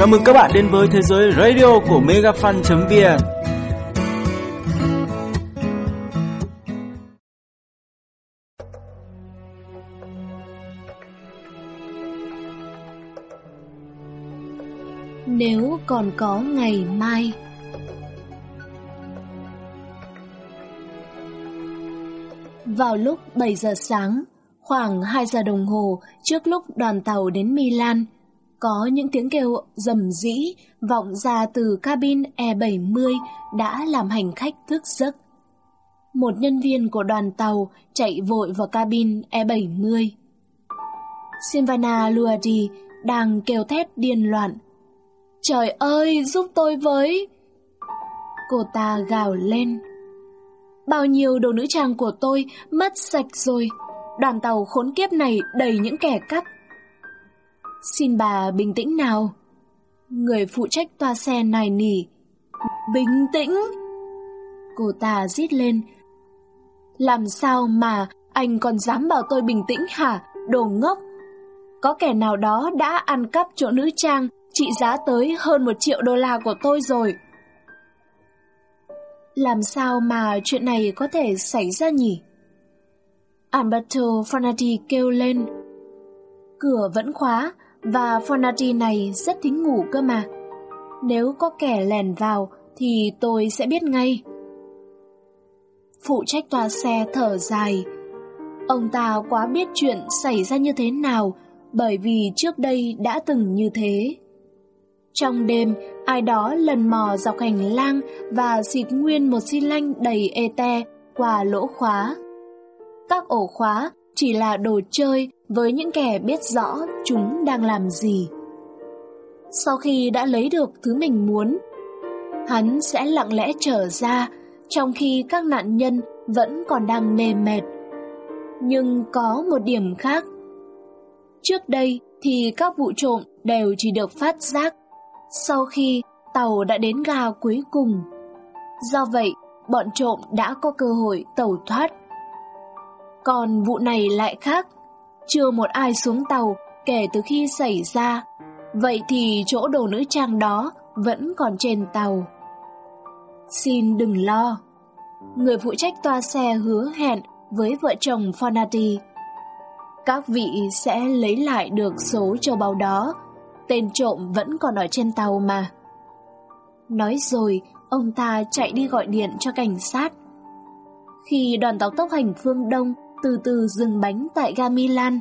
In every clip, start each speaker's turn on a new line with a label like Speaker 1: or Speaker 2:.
Speaker 1: Chào mừng các bạn đến với thế giới radio của megafan.vn
Speaker 2: Nếu còn có ngày mai. Vào lúc 7 giờ sáng, khoảng 2 giờ đồng hồ trước lúc đoàn tàu đến Milan, có những tiếng kêu rầm rĩ vọng ra từ cabin E70 đã làm hành khách thức giấc. Một nhân viên của đoàn tàu chạy vội vào cabin E70. Silvana Luadi đang kêu thét điên loạn. Trời ơi, giúp tôi với! Cô ta gào lên. Bao nhiêu đồ nữ trang của tôi mất sạch rồi. Đoàn tàu khốn kiếp này đầy những kẻ cắp. Xin bà bình tĩnh nào. Người phụ trách toa xe này nỉ. Bình tĩnh! Cô ta rít lên. Làm sao mà anh còn dám bảo tôi bình tĩnh hả, đồ ngốc? Có kẻ nào đó đã ăn cắp chỗ nữ trang trị giá tới hơn một triệu đô la của tôi rồi. Làm sao mà chuyện này có thể xảy ra nhỉ? Alberto Fanati kêu lên. Cửa vẫn khóa và Fonati này rất thính ngủ cơ mà. Nếu có kẻ lèn vào thì tôi sẽ biết ngay. Phụ trách tòa xe thở dài. Ông ta quá biết chuyện xảy ra như thế nào bởi vì trước đây đã từng như thế. Trong đêm, ai đó lần mò dọc hành lang và xịt nguyên một xi lanh đầy ete qua lỗ khóa. Các ổ khóa chỉ là đồ chơi với những kẻ biết rõ chúng đang làm gì. Sau khi đã lấy được thứ mình muốn, hắn sẽ lặng lẽ trở ra trong khi các nạn nhân vẫn còn đang mê mệt. Nhưng có một điểm khác. Trước đây thì các vụ trộm đều chỉ được phát giác sau khi tàu đã đến ga cuối cùng. Do vậy, bọn trộm đã có cơ hội tẩu thoát. Còn vụ này lại khác, chưa một ai xuống tàu kể từ khi xảy ra, vậy thì chỗ đồ nữ trang đó vẫn còn trên tàu. Xin đừng lo. Người phụ trách toa xe hứa hẹn với vợ chồng Fonati. Các vị sẽ lấy lại được số châu báu đó Tên trộm vẫn còn ở trên tàu mà. Nói rồi, ông ta chạy đi gọi điện cho cảnh sát. Khi đoàn tàu tốc hành phương Đông từ từ dừng bánh tại ga Milan,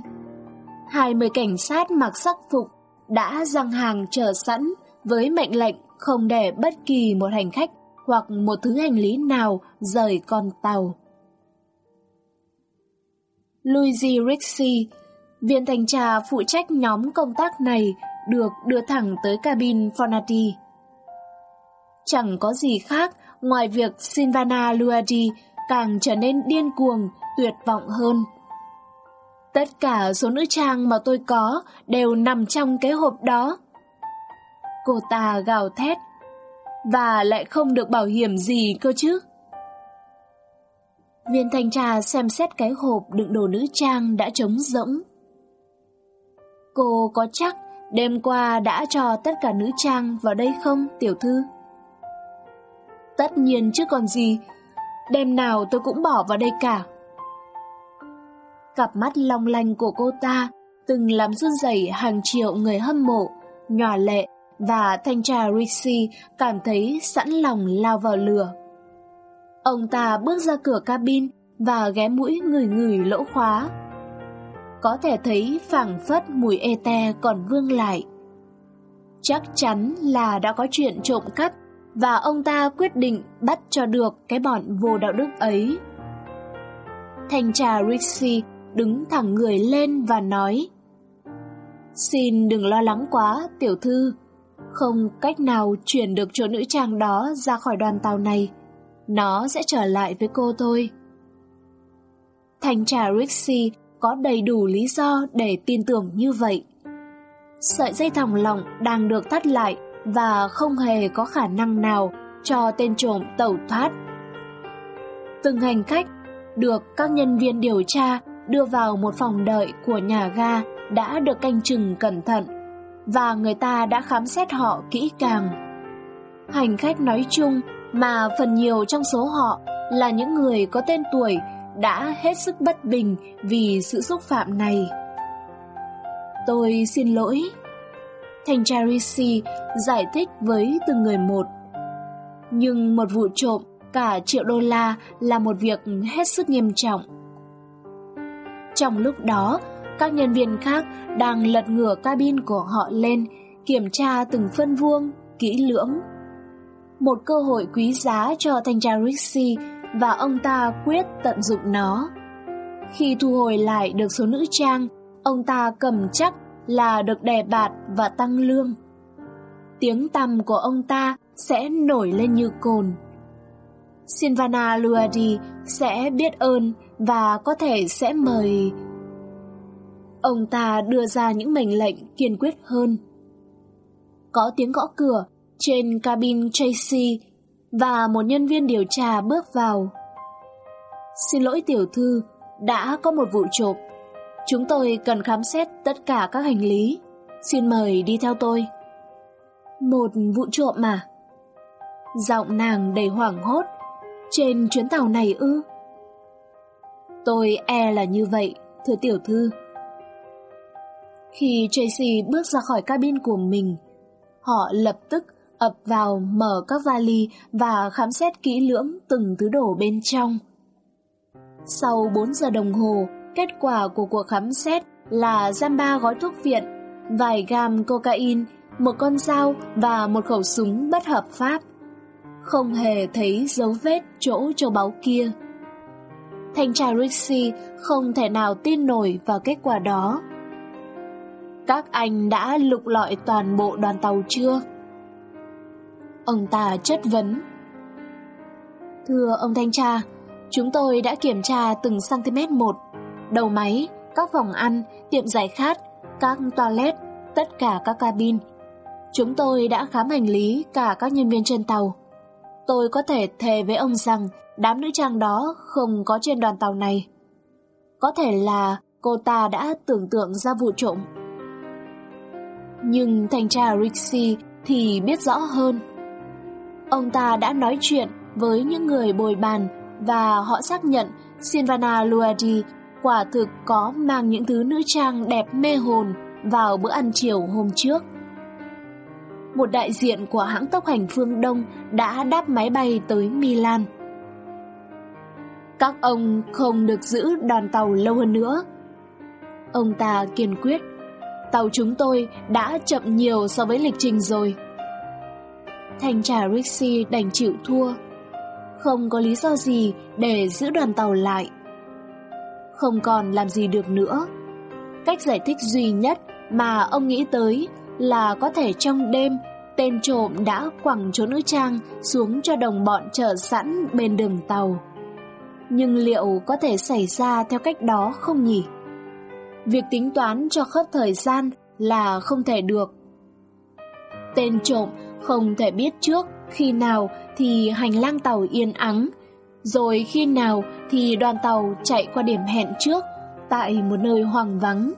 Speaker 2: 20 cảnh sát mặc sắc phục đã răng hàng chờ sẵn với mệnh lệnh không để bất kỳ một hành khách hoặc một thứ hành lý nào rời con tàu. Luigi Rixi, viên thanh tra phụ trách nhóm công tác này được đưa thẳng tới cabin Fonati. Chẳng có gì khác ngoài việc Silvana Luadi càng trở nên điên cuồng, tuyệt vọng hơn. Tất cả số nữ trang mà tôi có đều nằm trong cái hộp đó. Cô ta gào thét, và lại không được bảo hiểm gì cơ chứ. Viên thanh tra xem xét cái hộp đựng đồ nữ trang đã trống rỗng. Cô có chắc Đêm qua đã cho tất cả nữ trang vào đây không, tiểu thư? Tất nhiên chứ còn gì, đêm nào tôi cũng bỏ vào đây cả. Cặp mắt long lanh của cô ta từng làm run rẩy hàng triệu người hâm mộ, nhòa lệ và thanh tra Rishi cảm thấy sẵn lòng lao vào lửa. Ông ta bước ra cửa cabin và ghé mũi người người lỗ khóa có thể thấy phảng phất mùi ete còn vương lại. Chắc chắn là đã có chuyện trộm cắp và ông ta quyết định bắt cho được cái bọn vô đạo đức ấy. Thanh trà Rixi đứng thẳng người lên và nói Xin đừng lo lắng quá, tiểu thư. Không cách nào chuyển được chỗ nữ trang đó ra khỏi đoàn tàu này. Nó sẽ trở lại với cô thôi. Thanh trà Rixi có đầy đủ lý do để tin tưởng như vậy. Sợi dây thòng lọng đang được thắt lại và không hề có khả năng nào cho tên trộm tẩu thoát. Từng hành khách được các nhân viên điều tra đưa vào một phòng đợi của nhà ga đã được canh chừng cẩn thận và người ta đã khám xét họ kỹ càng. Hành khách nói chung mà phần nhiều trong số họ là những người có tên tuổi đã hết sức bất bình vì sự xúc phạm này. Tôi xin lỗi. Thành tra Rishi giải thích với từng người một. Nhưng một vụ trộm cả triệu đô la là một việc hết sức nghiêm trọng. Trong lúc đó, các nhân viên khác đang lật ngửa cabin của họ lên, kiểm tra từng phân vuông, kỹ lưỡng. Một cơ hội quý giá cho thanh tra Rixi và ông ta quyết tận dụng nó. Khi thu hồi lại được số nữ trang, ông ta cầm chắc là được đè bạt và tăng lương. Tiếng tăm của ông ta sẽ nổi lên như cồn. Silvana Luadi sẽ biết ơn và có thể sẽ mời... Ông ta đưa ra những mệnh lệnh kiên quyết hơn. Có tiếng gõ cửa trên cabin Tracy và một nhân viên điều tra bước vào. Xin lỗi tiểu thư, đã có một vụ trộm. Chúng tôi cần khám xét tất cả các hành lý. Xin mời đi theo tôi. Một vụ trộm mà. Giọng nàng đầy hoảng hốt. Trên chuyến tàu này ư? Tôi e là như vậy, thưa tiểu thư. Khi Tracy bước ra khỏi cabin của mình, họ lập tức ập vào mở các vali và khám xét kỹ lưỡng từng thứ đồ bên trong. Sau 4 giờ đồng hồ, kết quả của cuộc khám xét là giam ba gói thuốc viện, vài gam cocaine, một con dao và một khẩu súng bất hợp pháp. Không hề thấy dấu vết chỗ châu báu kia. Thanh tra Rixi không thể nào tin nổi vào kết quả đó. Các anh đã lục lọi toàn bộ đoàn tàu chưa? Ông ta chất vấn. Thưa ông thanh tra, chúng tôi đã kiểm tra từng cm một, đầu máy, các phòng ăn, tiệm giải khát, các toilet, tất cả các cabin. Chúng tôi đã khám hành lý cả các nhân viên trên tàu. Tôi có thể thề với ông rằng đám nữ trang đó không có trên đoàn tàu này. Có thể là cô ta đã tưởng tượng ra vụ trộm. Nhưng thanh tra Rixi thì biết rõ hơn. Ông ta đã nói chuyện với những người bồi bàn và họ xác nhận Silvana Luadi quả thực có mang những thứ nữ trang đẹp mê hồn vào bữa ăn chiều hôm trước. Một đại diện của hãng tốc hành phương Đông đã đáp máy bay tới Milan. Các ông không được giữ đoàn tàu lâu hơn nữa. Ông ta kiên quyết. Tàu chúng tôi đã chậm nhiều so với lịch trình rồi. Thanh Trà Rixi đành chịu thua. Không có lý do gì để giữ đoàn tàu lại. Không còn làm gì được nữa. Cách giải thích duy nhất mà ông nghĩ tới là có thể trong đêm tên trộm đã quẳng chỗ nữ trang xuống cho đồng bọn chờ sẵn bên đường tàu. Nhưng liệu có thể xảy ra theo cách đó không nhỉ? Việc tính toán cho khớp thời gian là không thể được. Tên trộm không thể biết trước khi nào thì hành lang tàu yên ắng, rồi khi nào thì đoàn tàu chạy qua điểm hẹn trước, tại một nơi hoang vắng.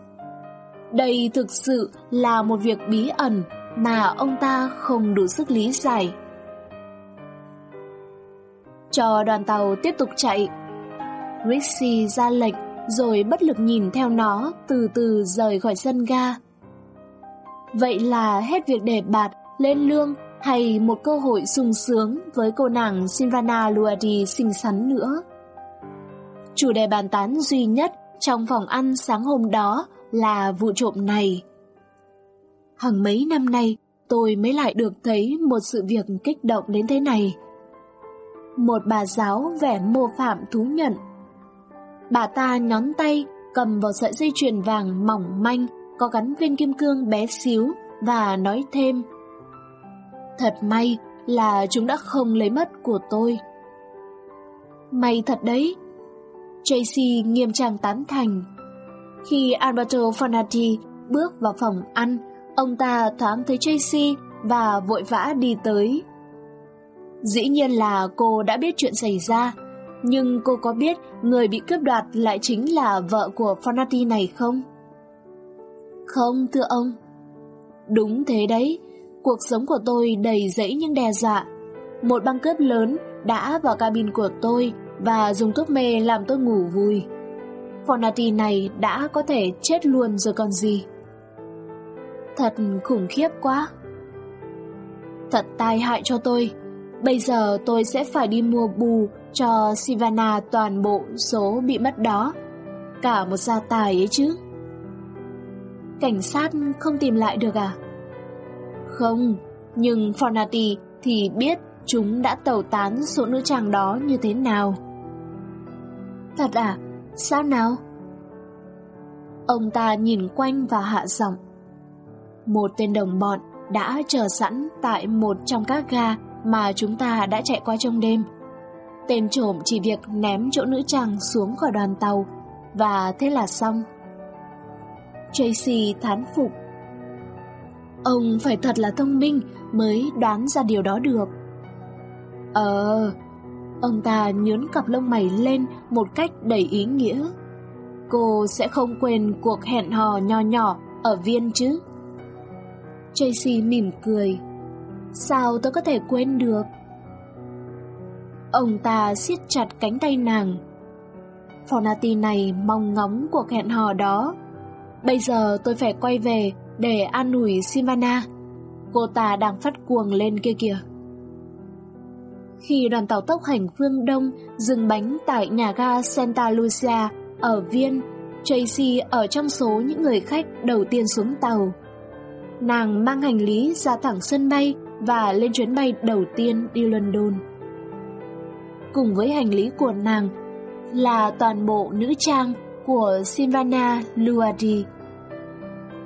Speaker 2: Đây thực sự là một việc bí ẩn mà ông ta không đủ sức lý giải. Cho đoàn tàu tiếp tục chạy. Rixie ra lệnh rồi bất lực nhìn theo nó từ từ rời khỏi sân ga. Vậy là hết việc để bạt, lên lương hay một cơ hội sung sướng với cô nàng Silvana Luadi xinh xắn nữa. Chủ đề bàn tán duy nhất trong phòng ăn sáng hôm đó là vụ trộm này. Hằng mấy năm nay, tôi mới lại được thấy một sự việc kích động đến thế này. Một bà giáo vẻ mô phạm thú nhận. Bà ta nhón tay, cầm vào sợi dây chuyền vàng mỏng manh, có gắn viên kim cương bé xíu và nói thêm Thật may là chúng đã không lấy mất của tôi. May thật đấy. Tracy nghiêm trang tán thành. Khi Alberto Fonati bước vào phòng ăn, ông ta thoáng thấy Tracy và vội vã đi tới. Dĩ nhiên là cô đã biết chuyện xảy ra, nhưng cô có biết người bị cướp đoạt lại chính là vợ của Fonati này không? Không, thưa ông. Đúng thế đấy, cuộc sống của tôi đầy dẫy những đe dọa. Một băng cướp lớn đã vào cabin của tôi và dùng thuốc mê làm tôi ngủ vui. Fornati này đã có thể chết luôn rồi còn gì. Thật khủng khiếp quá. Thật tai hại cho tôi. Bây giờ tôi sẽ phải đi mua bù cho Sivana toàn bộ số bị mất đó. Cả một gia tài ấy chứ. Cảnh sát không tìm lại được à? Không, nhưng Fornati thì biết chúng đã tẩu tán số nữ trang đó như thế nào. Thật à? Sao nào? Ông ta nhìn quanh và hạ giọng. Một tên đồng bọn đã chờ sẵn tại một trong các ga mà chúng ta đã chạy qua trong đêm. Tên trộm chỉ việc ném chỗ nữ trang xuống khỏi đoàn tàu và thế là xong. Tracy thán phục. Ông phải thật là thông minh mới đoán ra điều đó được. Ờ, ông ta nhớn cặp lông mày lên một cách đầy ý nghĩa. Cô sẽ không quên cuộc hẹn hò nho nhỏ ở viên chứ? Tracy mỉm cười. Sao tôi có thể quên được? Ông ta siết chặt cánh tay nàng. Fornati này mong ngóng cuộc hẹn hò đó. Bây giờ tôi phải quay về để an ủi Sivana. Cô ta đang phát cuồng lên kia kìa. Khi đoàn tàu tốc hành phương Đông dừng bánh tại nhà ga Santa Lucia ở Viên, Tracy ở trong số những người khách đầu tiên xuống tàu. Nàng mang hành lý ra thẳng sân bay và lên chuyến bay đầu tiên đi London. Cùng với hành lý của nàng là toàn bộ nữ trang của Silvana Luadi.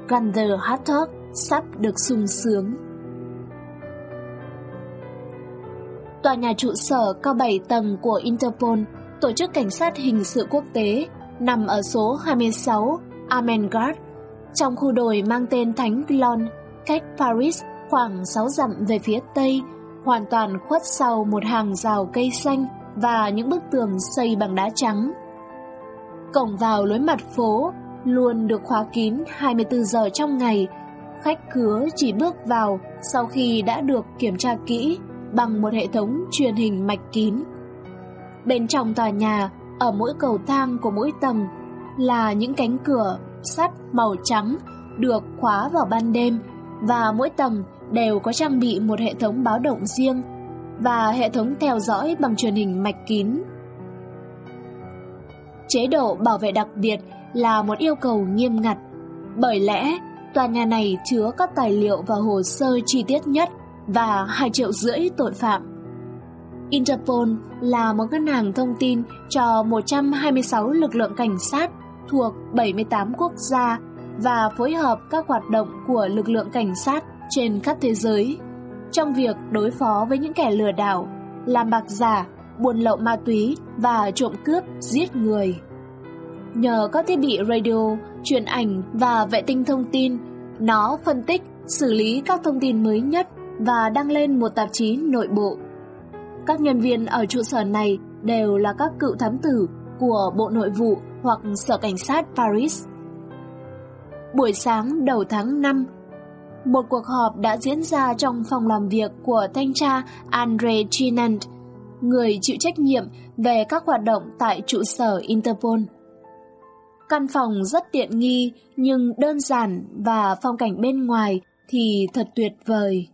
Speaker 2: Gunther Hartog sắp được sung sướng. Tòa nhà trụ sở cao 7 tầng của Interpol, tổ chức cảnh sát hình sự quốc tế, nằm ở số 26 Amengard, trong khu đồi mang tên Thánh Blon, cách Paris khoảng 6 dặm về phía tây, hoàn toàn khuất sau một hàng rào cây xanh và những bức tường xây bằng đá trắng. Cổng vào lối mặt phố luôn được khóa kín 24 giờ trong ngày, khách khứa chỉ bước vào sau khi đã được kiểm tra kỹ bằng một hệ thống truyền hình mạch kín. Bên trong tòa nhà, ở mỗi cầu thang của mỗi tầng là những cánh cửa sắt màu trắng được khóa vào ban đêm và mỗi tầng đều có trang bị một hệ thống báo động riêng và hệ thống theo dõi bằng truyền hình mạch kín. Chế độ bảo vệ đặc biệt là một yêu cầu nghiêm ngặt, bởi lẽ tòa nhà này chứa các tài liệu và hồ sơ chi tiết nhất và 2 triệu rưỡi tội phạm. Interpol là một ngân hàng thông tin cho 126 lực lượng cảnh sát thuộc 78 quốc gia và phối hợp các hoạt động của lực lượng cảnh sát trên khắp thế giới trong việc đối phó với những kẻ lừa đảo, làm bạc giả, buôn lậu ma túy và trộm cướp, giết người. Nhờ các thiết bị radio, truyền ảnh và vệ tinh thông tin, nó phân tích, xử lý các thông tin mới nhất và đăng lên một tạp chí nội bộ. Các nhân viên ở trụ sở này đều là các cựu thám tử của Bộ Nội vụ hoặc Sở Cảnh sát Paris. Buổi sáng đầu tháng 5, một cuộc họp đã diễn ra trong phòng làm việc của thanh tra Andre Chinant, người chịu trách nhiệm về các hoạt động tại trụ sở Interpol. Căn phòng rất tiện nghi, nhưng đơn giản và phong cảnh bên ngoài thì thật tuyệt vời.